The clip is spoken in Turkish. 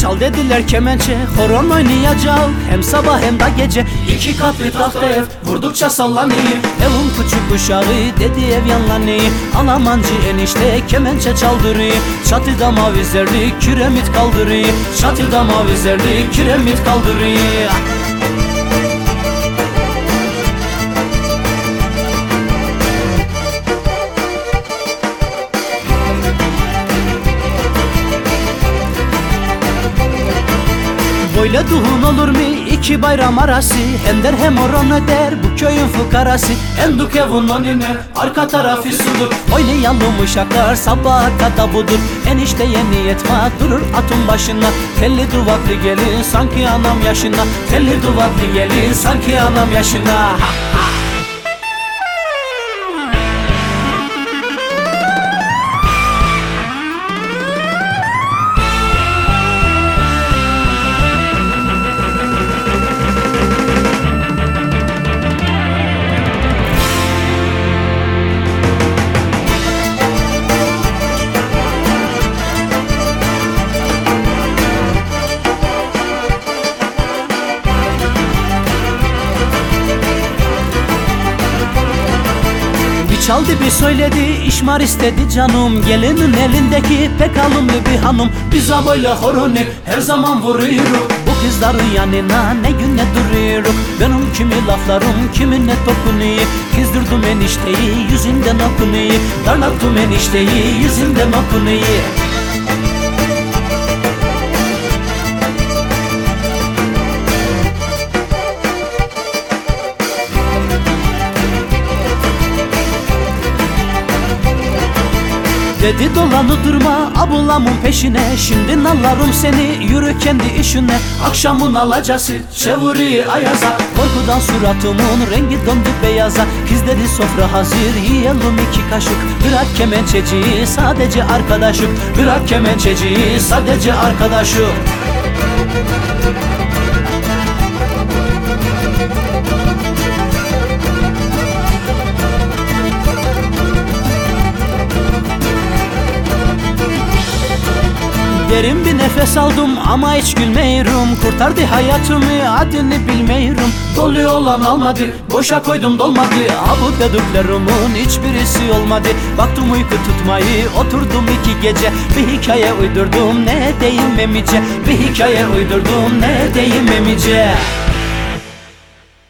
Çal dediler kemençe. Horon oynayacak Hem sabah hem de gece. İki katlı tahta ev Vurdukça sallanıyor. Evin küçük uşağı dedi ev yanlanıyor. Alamancı enişte kemençe çaldırıyor. Çatıda mavizerli kiremit kaldırıyor. Çatıda mavizerli kiremit kaldırıyor Böyle duhun olur mu iki bayram arası. Hem der hem oran öder bu köyün fukarası. Enduk evun önüne arka tarafı sudur. Oynayalım uşaklar sabaha kadar budur. Enişteye niyet var durur atın başına. Telli duvaklı gelin sanki anam yaşına. Telli duvaklı gelin sanki anam yaşına. Ha, ha. Bir çaldı bir söyledi işmar istedi canım. Gelinin elindeki pek alımlı bir hanım. Bize böyle horoni her zaman vuruyoruz Bu kızların yanına ne gün ne duruyoruz Benim kimi laflarım kiminle dokunuyor? Kızdırdım enişteyi yüzünden okunuyor. Darlattım enişteyi yüzünden okunuyor Dedi dolanı durma ablamın peşine. Şimdi nallarım seni yürü kendi işine. Akşamın alacası çeviri ayaza. Korkudan suratımın rengi döndü beyaza. Kız dedi sofra hazır yiyelim iki kaşık. Bırak kemençeciyi sadece arkadaşım. Bırak kemençeciyi sadece arkadaşım Derin bir nefes aldım ama hiç gülmeyirim Kurtardı hayatımı adını bilmeyirim Dolu olan almadı boşa koydum dolmadı. Ha bu hiçbirisi olmadı. Baktım uyku tutmayı oturdum iki gece. Bir hikaye uydurdum ne diyeyim emice Bir hikaye uydurdum ne diyeyim emice